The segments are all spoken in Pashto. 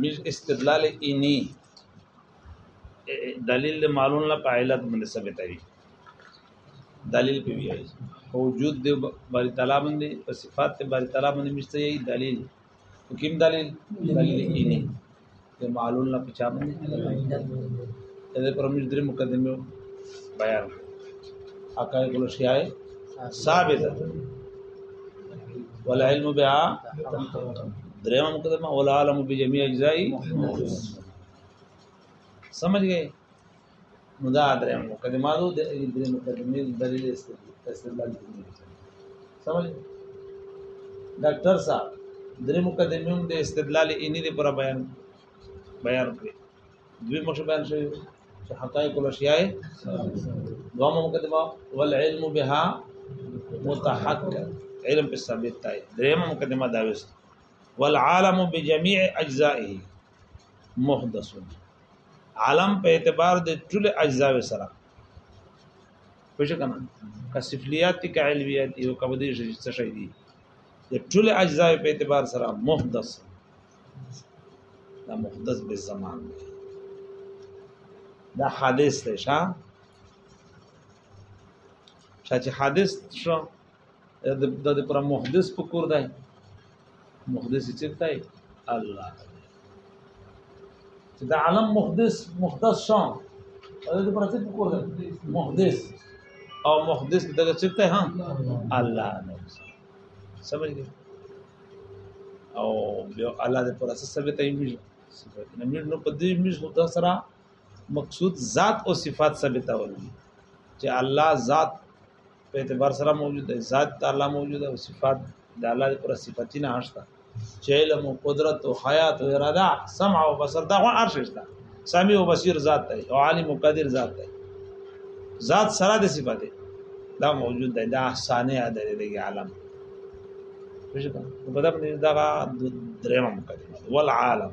میر استدلال اینی دلیل د معلوم لا قائلت باندې ثابت دی دلیل په وی ای وجود د باری تعالی باندې په صفات د باری تعالی باندې مشته ای دلیل کوم دلیل دلیل اینی د معلول نه پچا باندې د دې پر موږ درې مقدمه بیان حقایق الاشیاء ثابته ولا علم بها دریم مقدمه ولا علم بجميع اجزاء سمجھ گئے نو دا درې مقدماتو د درې مقدمې دلیل استدلال دي سمجھ ډاکټر صاحب درې مقدمې د استدلال اني لپاره پر بیان بیان کړی دوی مخ بیان شوی چې حقایق الاشیاء دوامه مقدمه والعلم بها متحقق علم په ثابت دی درېمه مقدمه دا وست والعالم بجميع اجزائه محدث علم په اعتبار د ټول اجزا سره پوه شو کنه که سفلیات دي که علویات دي او که بدی شي څه شي دي د ټول اجزا په اعتبار سره محدث دا محدث به زمان دی دا حادث دی شا شا چې حادث شو د د پر محدث په کور دی محدث چې تای الله چې د عالم محدث محدث شان د پر څه په کور دی محدث او محدث دغه چې ته ها الله سمجھ گئے او بیا الله دې پر اساس ثابت ای موږ صفات نه موږ نو په دې موږ خدا سره مقصود ذات او صفات ثابتول چې الله ذات په اعتبار سره موجود دی ذات د الله موجود او صفات د الله پر صفاتی نه هشته چې علم او قدرت او حیات او اراده سمع او بصر دا هو عرش شته سمع او بصیر ذات دی او عالم او قادر ذات دی ذات سره د صفات دا موجود دی دا ثانیه د دې عالم په دې دا درېمه مقدمه والعالم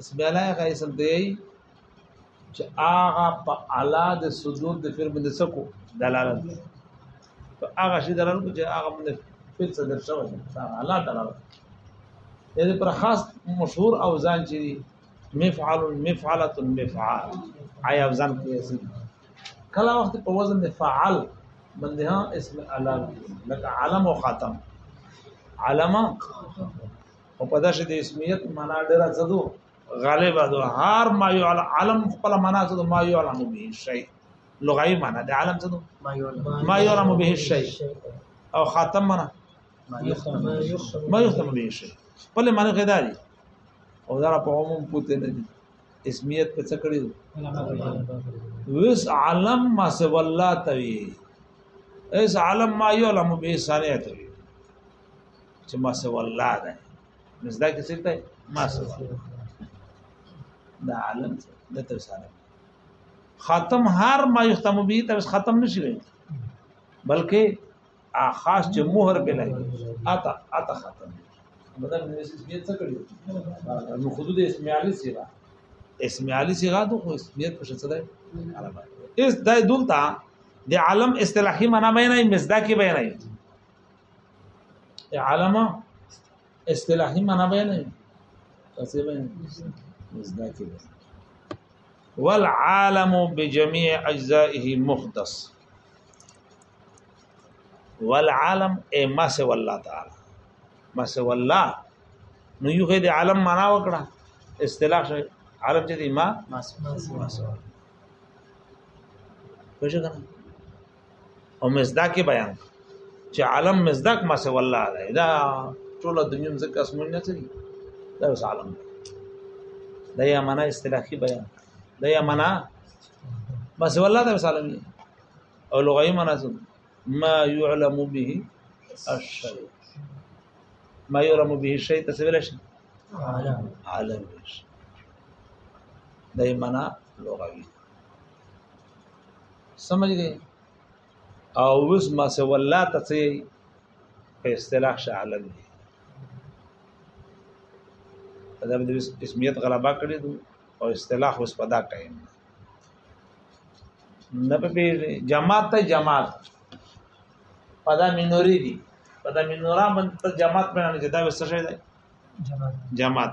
اسم اعلی هغه اسم دی چې هغه په اعلی د صدور د فعل باندې سکو دلالت کوي په هغه شی دلالت کوي چې هغه باندې فعل څه درشو دی هغه اعلی دلالت کوي دې پر خاص مشهور او ځان چې مفعل مفعله مفعال آی او ځان کې اسم کله وخت په وزن د فعل باندې ها اسم اعلی لکه علم او خاتم علم او په داسې د اسمیت معنا ډیره څه دو غالبا دو هر ما یو علم خپل معنا څه دو ما یو علم به شي لغوي معنا د علم څه دو ما یو علم به شي او خاتم معنا ما یختم به شي خپل معنا غدا دي او دا په عموم پوته نه دي اسمیت په څه کړی وس علم ما سو الله توي اس علم ما یو علم به صالح توي چې ما سوا الله ده مزدا کې څه ته ما سوا دا عالم د تر سره ختم هر ما یختم به تر ختم نشي وي بلکې خاص چې مهر به لګي اتا اتا ختم بدل نه سي څه کړی نو خود د اسم علي سیرا اسم علی صيغه د خو اسمیت په شته ده اس د دلته د عالم اصطلاحي معنا مې نه مزدا کې به نه علم اصطلاحي معنا به نه تاسو به زده کې والعالم بجميع اجزائه مختص والعالم اي ما سوى الله تعالى ما سوى الله نو یو غیر عالم معنا وکړه اصطلاح شوی عالم چې دی ما ما سوى الله پوه شئ او مزداق بیان چې عالم مزداق ما سي والله دی دا ټول د دنیا مزکه اسمن نه چي دا اوس عالم دا یا معنا اصطلاحي بیان دا یا معنا ما سي والله دا اوس عالم دی او لغوي معنا ما يعلم به الشيء ما يعلم به الشيء تسویل شي عالم عالم دا معنا لغوي سمجھ گئے او وس ما سه والله ته څه په اصطلاح شعلن دي دا د اسمیت غلبا کړی دو او اصطلاح اوس په دا ټایم نه په جماعت ته جماعت پدا مینوري دي پدا مینورا باندې جماعت باندې دا وسه شي جماعت جماعت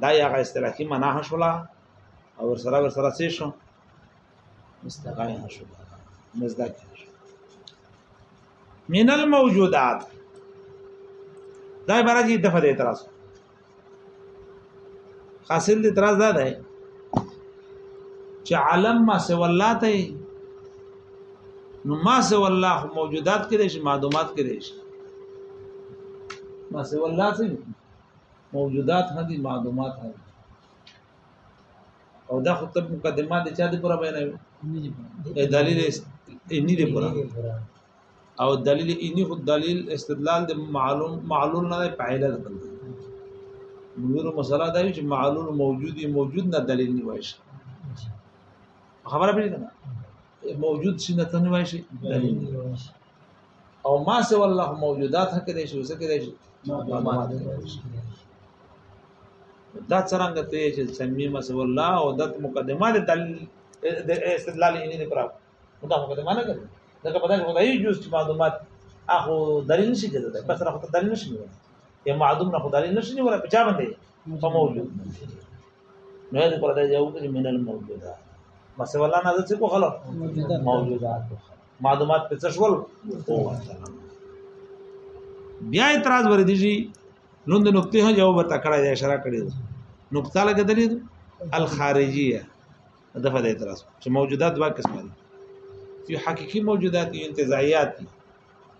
دا یا غا استراحی منا شولا او سره ور سره څه شو مستقای شو مزدک شو من الموجودات دا عبارت کی دفعه د اعتراض حاصل د اعتراض دا ده چې عالم ما سو الله ته نو ما سو الله موجودات کې دي معلومات کې دي ما سو الله ته موجودات نه دي معلومات نه دي او دا خو تب مقدمه د چا د پوره بیانوي دلیل انی د پوره او دلیل انی خو دلیل استدلال د معلوم معلول نه په علت باندې نور مسله دا چې معلول موجودی موجود نه دلیل نیوي خبره پیژنه موجود شي نه تنه وای شي دلیل او ما سه والله موجودات حق دې شي وسکه دې شي دا څنګه ته چې سمي ما سه والله او دت مقدمه دې دلیل د استدلال یې نه پراو دا مقدمه نه کوي دا په دغه خدای جوز معلومات اخو دلیل نشي کېدای بس راخو دلیل نشي یا معدوم نه خدای نشي ولا په چا باندې په مولود نو دې پر دې یو کې من الموجوده مسه ولا نه څه کو خلو موجودات معلومات په څه شول بیا اعتراض ور دي شي نو د نقطې هو جواب تکړه دی اشاره کړی نقطه لګه دلیل الخارجیه دغه د اعتراض چې موجودات دوا قسم دي یو حقيقي موجودات یو انتزاعيات دي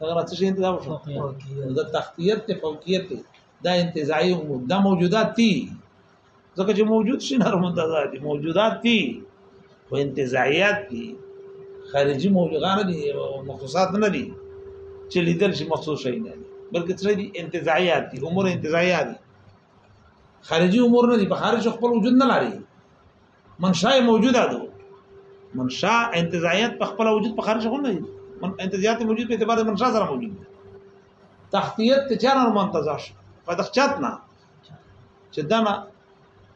هغه راڅ شي انتظام شو دا تختیت ته فوقیت دا انتزاعي امور دا موجودات دي ځکه چې موجود شي نور منتظر دي موجودات دي و انتزاعیات دي خارجي موجودات نه دي مخصوصات نه دي چې لیدل شي مخصوص شي نه دي بلکې څه دي انتزاعیات دي امور انتزاعیات دي خارجي امور نه دي په خارج خپل وجود نه لري منشا موجوده ده منشا انتزاعیت په خپل وجود په خارج خو نه دي من انتزاعیت موجود په اعتبار منشا سره موجود دي تحتیت ته چا نه منتظر شو په دخچات نه چې دا نه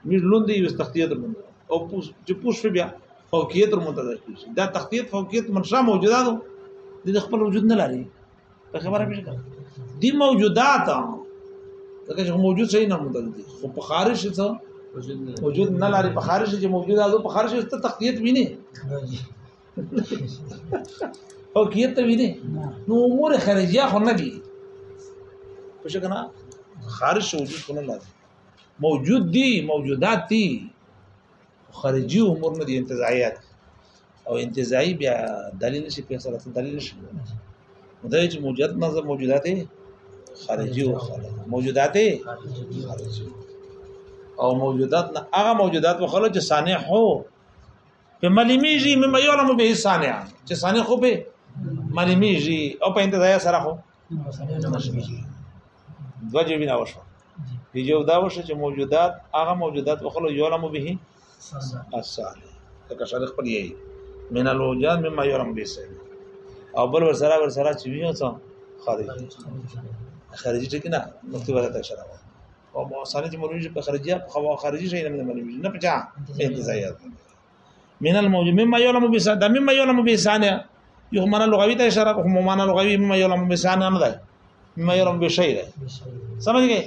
میر لوندې یو تحتیت مونږ او پوس چې پوس بیا فوقیت منتظر کیږي دا تحتیت فوقیت منشا موجوده ده د خپل وجود نه لري په خبره پیژ کړه دي موجودات دغه چې موجود شي نه مدل دي خو په خارج شي څه وجود نه لري په خارج شي چې موجود ده په خارج شي ته تقیت ویني او کیت ویني نو امور خارجیه خو نه دي په شکه نه خارج وجود خو نه لري موجود دي موجودات دي خارجي امور نه دي انتزاعيات او انتزاعي بیا دلیل شي په سره دلیل شي دا چې موجود نظر موجودات خارجي او خارجي موجودات خارجي او موجودات نه هغه موجودات وخلو چې صانع هو په مليميږي مما يعلم به صانع چې صانع خو به مليميږي او په انتزاع سره خو دو جوابی نه وشو دی جو دا وشو چې موجودات هغه موجودات وخلو یعلم به اصل لکه شرح خپل یې من الوجود مما یعلم به سره او بل ور سره ور سره چې ویو څه خارجي خارجي ټکی نه مخکې ولا تک شرح او مؤثره چې مولوی په خارجي په خارجي شي نه مولوی نه پچا انتزاعات من الموجود مما يعلم بسان دا مما يعلم بسان یو معنا لغوي ته اشاره کوم معنا لغوي مما يعلم بسان نه ده مما يعلم بشيء ده سمجھ گئے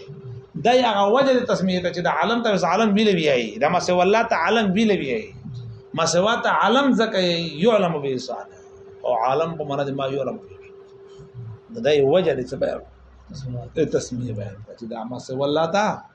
دا هغه وجه د تسمیه ته چې د عالم ته بس عالم ویل ویایي دا ما سوا الله ته عالم ویل ویایي ما سوا ته عالم زکه يعلم بسان او عالم په معنا د ما يعلم دا یو وجه د څه بیان تسمیه بیان چې دا ما سوا الله ته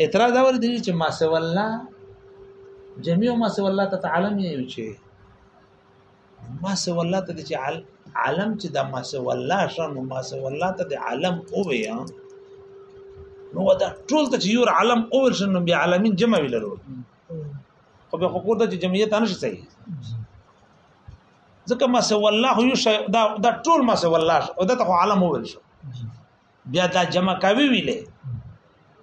اعتراض دا ور دي چې ما سو الله جميع ما سو الله ته عالم یې چې ما سو الله ته چې عالم چې د ما سو الله شان ما سو الله ته د عالم او ویا نو دا ټول ته چې یو عالم او شان نو بیا عالمین جمع ویلرو خو به حقوق ته جمعیت نه شي صحیح ځکه ما سو الله یو دا دا ټول ما سو الله او دا ته عالم او ویل شو بیا دا جمع کوي ویلې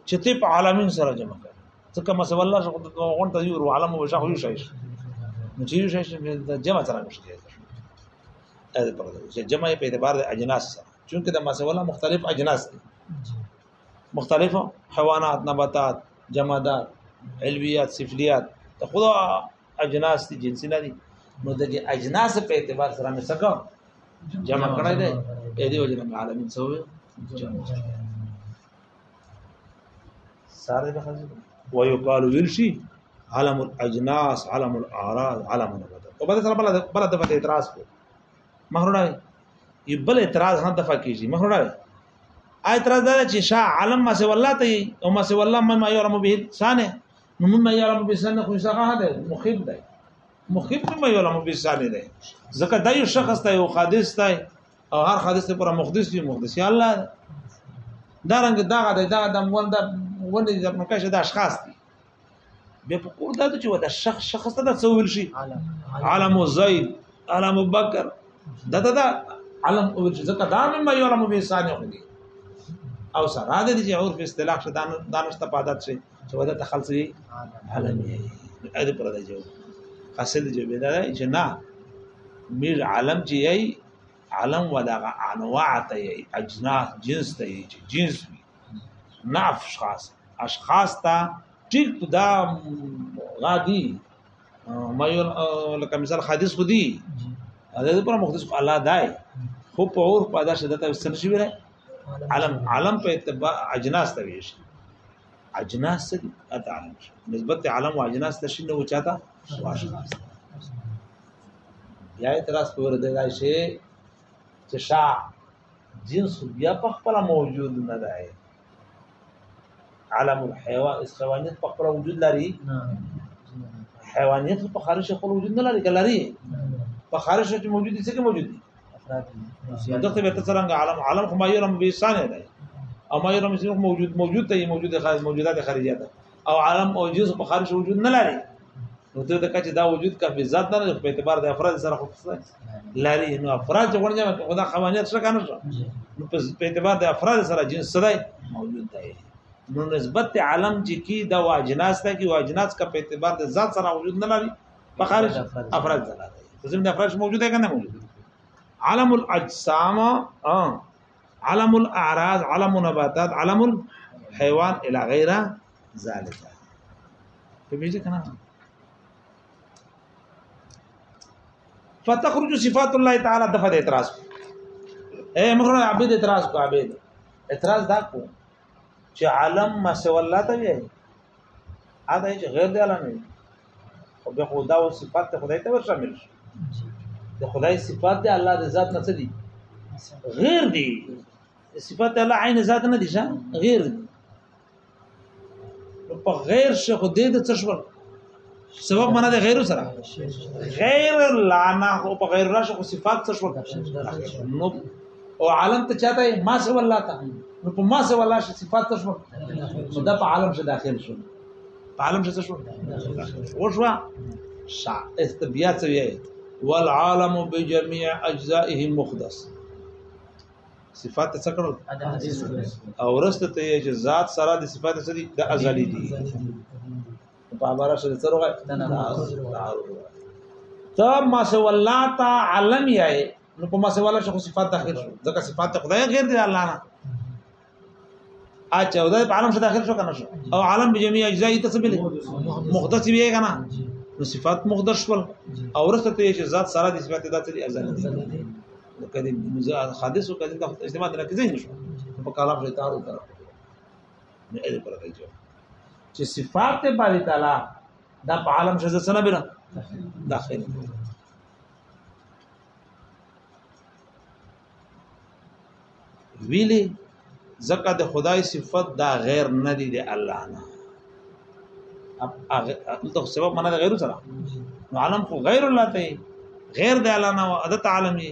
چې ته په عالمین سره جمع کوي ځکه مسو الله شو غون ته یو عالم او شخو شي نو چې یو شي جمع سره نشي هذا برضه چې جمع په اعتبار د اجناس سره چونکه د مسوله مختلف اجناس دي مختلف حیوانات نباتات جمادات علویات سفلیات ته خدا اجناس دي جنسي نه دي نو د اجناس په اعتبار سره مې څه کوم جمع کړی دی اې دی وجه نه عالمین څه وي ساره به خځه ويقال ويلشي علم الاجناس علم الاعراض علم البدن او بل سره بل بل د اعتراض کو مخرونه یي بل اعتراض هم دفع کیږي مخرونه اعتراض دا چې شاه عالم ما سي والله ته او ما سي والله من ما يعلم به ثاني نو موږ نه یارم به سن خو څنګه ده مخیب ده مخیب نه مې یارم به سن ده ځکه دا یو شخص ته یو حادث ته او هر حادث ته پر مقدس دی مقدس یا الله دا رنګ دا غدا دا د مون دا ونه د مکه دا اشخاص دي به په کور دا چې ودا شخص شخص ته څه ویل شي عالم زید عالم بکر دا دا عالم او چې ځکه دا مې یارم به سن خو دي او سره د دې چې عرف اصطلاح شدان دانش ته پادات شي چې ودا ته خلص وي عالم یې اې دې پر دې جو قصد جو بدا چې نه میر عالم چې یې عالم ودا انواع ته یې اجناس جنس ته یې چې جنس وي نه اشخاص اشخاص ته ټیک دا غادي ما یو لکه مثال حدیث خو دی دا د پر مختص الله دای خو په اور په داسې دته سن شي وره علم علم په اتباع اجناس ته ویش اجناس دي اته عالم شي نسبت عالم او اجناس ته شي نو چاته واشناس بیا اعتراض کوي د دای شي چې شا جنس بیا په خپل موجود نه دی عالم الحيوان اسخوانيت په خپل وجود لري حیوانیت په خارج خپل وجود نه لري کلري په خارج کې موجود دي څه کې موجود دي افراد دغه به څنګه عالم عالم خو ما یرم به سانه دی او ما یرم چې موجود موجود دی موجود خارج موجودات خارجه ده او عالم او جز په خارج وجود نه لري نو ته د کچ دا وجود کا به ذات نه په اعتبار د افراد سره خو لري نو افراد چې ورنه خدا قوانینت څه کنه نو په اعتبار د افراد سره جنس دی موجود دی نو نسبت عالم چې کی دا واجناس ته کی واجناس کا په اعتبار د ذات سره وجود نه لري مخارج افراد زنا ده ځینې افراد موجوده کنه موجوده علم الاجسام علم الاعراض علم نباتات علم الحيوان الى غير ذلك په بیجه کنه فتخرج صفات الله تعالی دغه اعتراض اے مخره عبید اعتراض کو عبید اعتراض دا کو چې عالم ما سو الله ته وی اته چې غیر دی الله نه وي او بیا خدا او صفات ته خدای ته شامل شي د خدای صفات دی الله د ذات نه څه دي غیر دي صفات الله عین ذات نه دي شه غیر دي په غیر شخو دې د څه شول سبب معنا د غیر سره غیر لانا او په غیر راشه خو صفات څه شو نو او عالم ته چاته ما سو الله ته نو په ما سو الله شه صفات څه شو نو دا په عالم شه داخل شو په عالم شه څه شو او شو شا استبیا څه وی والعالم بجميع اجزائه مخدس صفات څه کړو او ورسته ته چې ذات سره د صفات سره د ازلی دي په عبارت سره څه روغه ته ما سو الله تعالی یې نو په ما سو الله شخص صفات داخل شو ځکه صفات خدای غیر دی الله نه اچھا دا په عالم څخه داخل شو کنه شو او عالم بجميع اجزاء تسبل مختص وی کنه نو صفات مختص شول او ورسته ته چې ذات سره د صفات ذات لري ازل دي کدي حادث او کدي د اجتماع د راکزین شو په کلام له تعارض نه دې پر دې جواب چې صفات ته باری تعالی دا په عالم شزه سره بنا داخل ویلي ځکه د خدای صفت دا غیر نه دی د الله نه اب ته سبب منه غیر سره نو عالم خو غیر الله ته غیر د الله نه عادت عالمي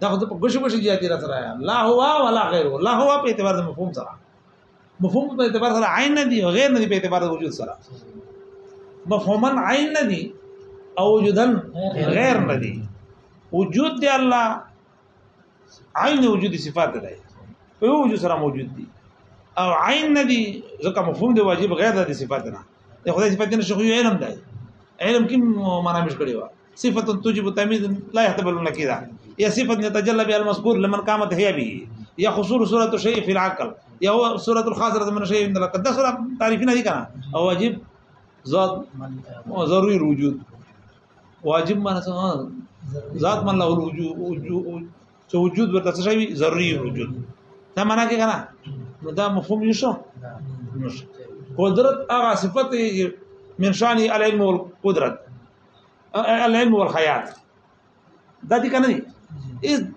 دا خو په ګوشو ګوشو جهاد را سره لا هو ولا غیر لا هو په اعتبار د مفهوم سره مفهوم په اعتبار سره عین نه دی او غیر نه دی په اعتبار د وجود سره مفهوما عین نه دی او وجودا غیر نه دی وجود دی الله عین وجود صفات دی په وجود سره موجود دی او عین نه دی ځکه مفهوم دی واجب غیر د صفات نه د خدای صفات نه شخو علم دی علم کوم معنا مش کړی و صفه تجب تمیز لا يحتمل نکیدا یا صفه تجلى بها المذكور لمن قامت هي به یا خصور صورت شیء فی العقل یا هو صورت الخاصره من شیء عند لقد صورت تعریف نه دي کنه او واجب ذات ضروري وجود واجب معنی ذات من له الوجود چې وجود ورته څه شي ضروري وجود دا معنا کې کنه نو دا مفهوم یو شو قدرت هغه صفت من شان العلم والقدرت العلم والحیات دا دي کنه دي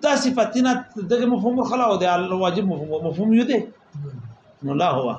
دا صفاتنا دغه مفهوم خلا او د واجب مفهوم مفهوم یو دي نو لا هو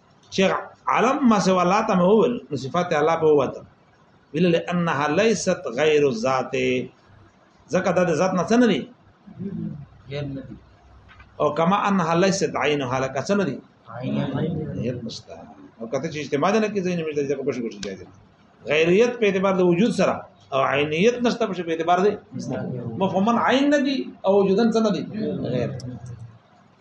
چې علم ما سوا الله ته هو صفات الله په وته ویل لانها ليست غیر الذات زکه د ذات نه څنګه دي غیر نه دي او کما انها ليست عينها لك څنګه دي عین مستا او کته چې اجتماع نه کې زین مې د کوم شي کوشش کوي غیریت په اعتبار د وجود سره او عینیت نشته په اعتبار دی مفهوما عین نه دي او وجودن څنګه دي غیر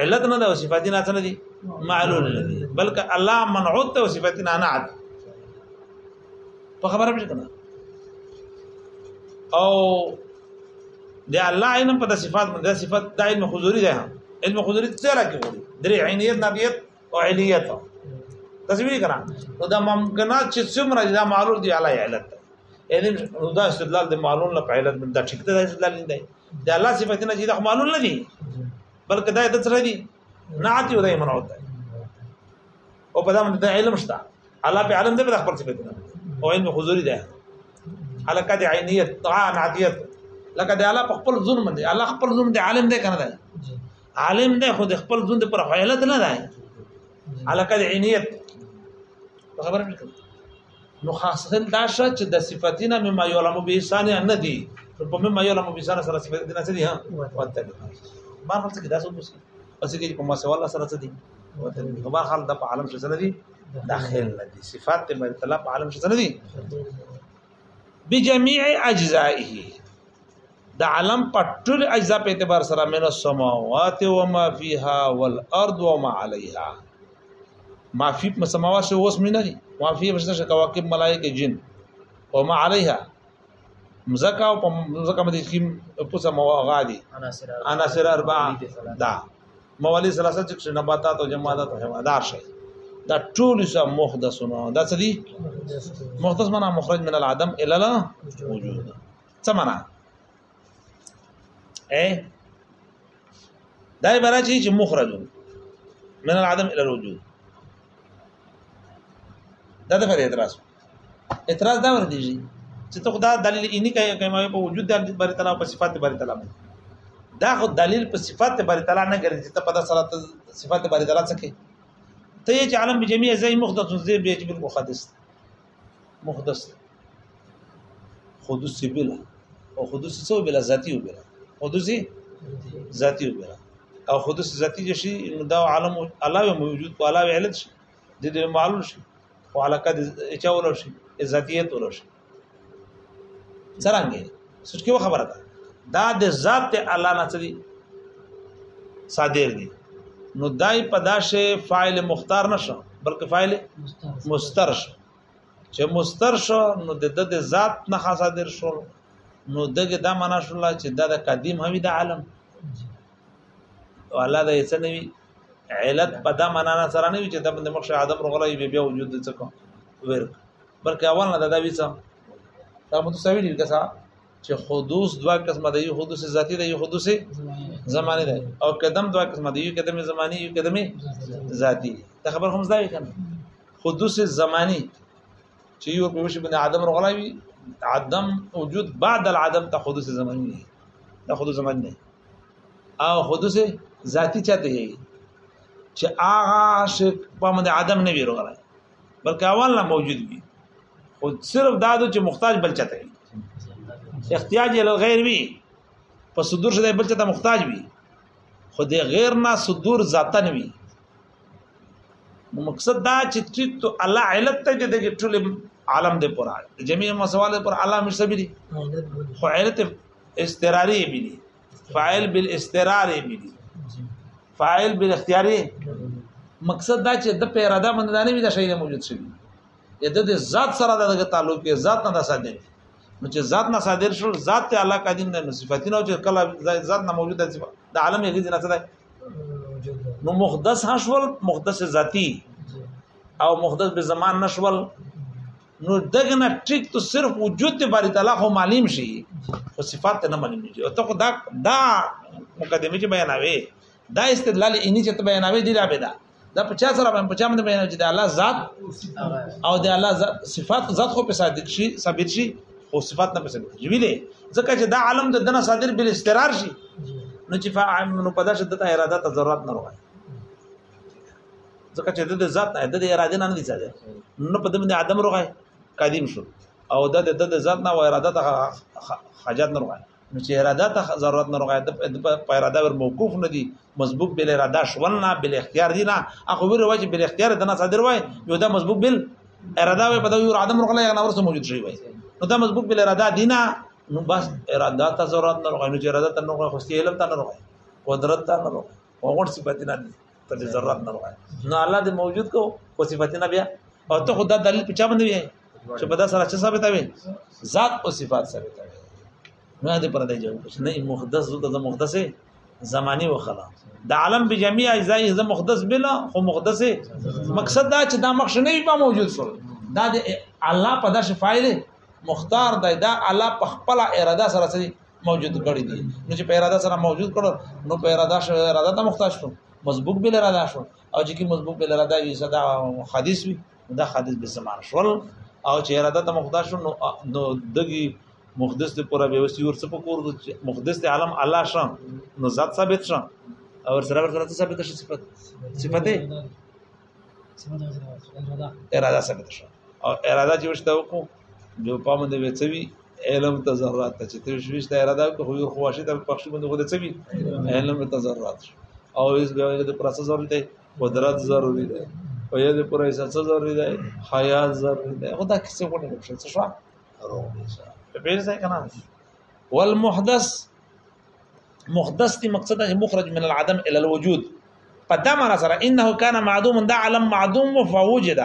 علت نه ده او صفات نه څه دي معلول نه دي بلکې الله منعوت ته صفات نه نه عد په خبره پېژ کنه او د الله علم په صفات باندې صفات د علم حضوري ده علم حضوري څه راکې وړي درې عینیت نبیت او علیت تصویر کړه نو دا ممکنات چې څومره دا معلول دي الله علت علم دا استدلال د معلول نه په علت باندې ټیک ده استدلال نه دی د الله صفاتونه چې د معلوم نه دي بلکې دا د سره دي نعت یو دای منوت او په دا باندې د علم شته الله په علم دې په خپل صفاتونه او علم حضوري ده علاقه د عینیت طاعه نعتیت لکه د الله په خپل ظلم دی الله خپل ظلم دی عالم دی کنه دی عالم دی خو د خپل ظلم پر حیلت نه دی علاقه د عینیت خبره نه نو خاصه دا شو چې د صفاتینا مما یعلم به انسان نه دی نو په مما یعلم به انسان سره صفاتینا څه دي ها وته دي ما خپل څه داسو بس پس کې په ما سوال الله سره څه دي وته دي نو بهر حال د په عالم څه سره دي داخل نه دي صفات ته مرتلا په عالم څه سره دي بجميع اجزائه د عالم په ټول اجزا په اعتبار سره من السماوات و ما فيها والارض و ما عليها ما في سماوات شو اوس مين دي ما في بشته شو کواکب ملائکه جن و ما عليها مزکا او په مزکا مدي کې په سماوا غادي عناصر اربع دا موالي ثلاثه چې نباتات او جمادات او حیوانات شي دا ټول سه محدثونه دا څه دي محدث معنا مخرج من العدم الى الوجود څه معنا اے دا عبارت چې مخرج من العدم الى الوجود دا د فرې اعتراض اعتراض دا ور دي چې ته خدا دلیل یې نه کوي کومه په وجود د الله بری تعالی په صفات بری تعالی دا خو دلیل په صفات بری تعالی نه ګرځي چې ته په داسره صفات بری تعالی څه کوي ته چې عالم بجميع زي مخدث زي بيجبر مخدث محدث حدوث بلا او حدوث څو بلا ذاتی بلا حدوث ذاتی بلا او حدوث ذاتی شي نو دا عالم علاوه موجود او علاوه علت شي د دې معلوم شي او علاقه د چاول شي ذاتیت ول شي څنګه سچ کې خبره ده دا د ذات ته الله نه چدي صادر دي نو دای په داشه فاعل مختار نشو بلکې فاعل مستر شو چې مستر شو نو د د ذات نه صادر شو نو دغه دا معنا شو الله چې دا د قدیم هم د عالم والا د یې سنوي علت په دا معنا سره نه وي چې د مخ عدم رغلای بیا وجود څه کو ورک بلکې اول نه دا ویڅه دا متساوی دي که څه چې حدوث دوا قسمه دی حدوث ذاتی دی حدوث زمانی دی او قدم دوا قسمه دی قدم زمانی یو قدم ذاتی دا خبر هم ځای کنه حدوث زمانی چې یو په وش باندې عدم رغلاوي عدم وجود بعد العدم ته حدوث زمانی دی دا حدوث زمانی دی او حدوث ذاتی چاته یي چې هغه شک په باندې عدم نه ویروغلی بلکې اول نه موجود وي خو صرف دا د چې محتاج بل چته احتیاج له غیر وي په صدور شته بل چته محتاج وي خو د غیر نه صدور ذاتن وي مقصد دا چې تو الله علت ته چې د ټول عالم دې پر جميع مسواله پر الله مشتبري خو علت استراري بي فاعل بالاسترار ملي فاعل بالاختيار مقصد دا چې د پیراده باندې نه وي د شی نه موجود شي د دې ذات سره دغه تعلق کې ذات نه ده صادق نو چې ذات نه صادر شو ذات ته الله قدیم نه نو صفاتونه چې کله ذات نه موجوده صفه د عالم یې نه څه نو مقدس هشول مقدس ذاتی او مقدس به زمان نشول نو دغه نه ټیک ته صرف وجود د باری تعالی خو معلوم شي خو صفات نه معلوم دي او ته خو دا دا مقدمه چې بیانوي دا استدلال اني چې بیانوي دی رابه دا دا په چا سره په چا باندې بیان چې د الله ذات او د الله ذات صفات ذات خو په صادق شي ثابت شي او صفات نه په ثابت شي ویلې ځکه چې دا عالم د دنه صادر بل استقرار شي نو چې فاعل نو په داسې د اراده ته ضرورت نه راغی ځکه چې د ذات نه د اراده نه نه دي ځای نو په دې باندې ادم روغای قدیم شو او د د ذات نه او اراده ته حاجت نه روغای نو چې اراده ته ضرورت نه روغای د په اراده ور موقوف نه دي مسبوق بل اراده شول نه بل اختیار دي نه اخو ور وجه بل اختیار د نه صادر وای یو دا مسبوق بل اراده وای په دې ور ادم روغله نه ورسره موجود شي وای نو دا مسبوق بل اراده دي نه نو بس اراده ته ضرورت نه روغای نو چې اراده ته نه روغای خو علم ته نه روغای قدرت ته نه روغای وګور صفات نه دي ته به ضرورت نه وای نو الله دې موجود کو خو صفات نه بیا او ته خدا دلیل په چا باندې وای چې په دا سره چې ثابت وي ذات او صفات ثابت وي نه دې پر دې جواب نه مقدس ته د مقدس زمانی و خلا د عالم به جميع اجزاء ز مقدس بلا خو مقدس مقصد دا چې دا مخ نه به موجود سول دا د الله په داسې فایل مختار دی دا الله په خپل اراده سره سره موجود کړی دي نو چې په اراده سره موجود کړو نو په اراده شو اراده ته محتاج شو مسبوق بل اراده شو او چې کی مسبوق بل اراده وي صدا حدیث وي دا حدیث به زمان شول او چې اراده ته محتاج شو نو دغي مقدس ته پورا به وسی ورڅ په کور مقدس ته عالم الله شان نو ذات ثابت شان او سره ورته ثابت شي صفت صفته اراده ثابت شو او اراده چې وشته وکړو جو پام دې وڅوي علم تزرات چې تر شويش ته اراده کو خو خو واشه ته پخښ باندې غوډه چوي علم تزرات او اس به د پروسسور ته قدرت ضروری ده او یې د پوره احساس ضروری ده حیا ضروری ده خدا کیسه غوډه نشي څه شو روغ دي شه په پیر ځای کنه والمحدث محدث دي مقصد ده مخرج من العدم الى الوجود په دا معنا سره انه کان معدوم دا علم معدوم فوجد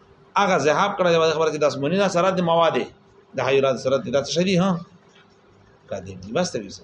هغه ذهاب کړی د خبره چې د اسمنی نه سره د مواد د حیرات سره د شدي ها قادم دي بس ته ویسه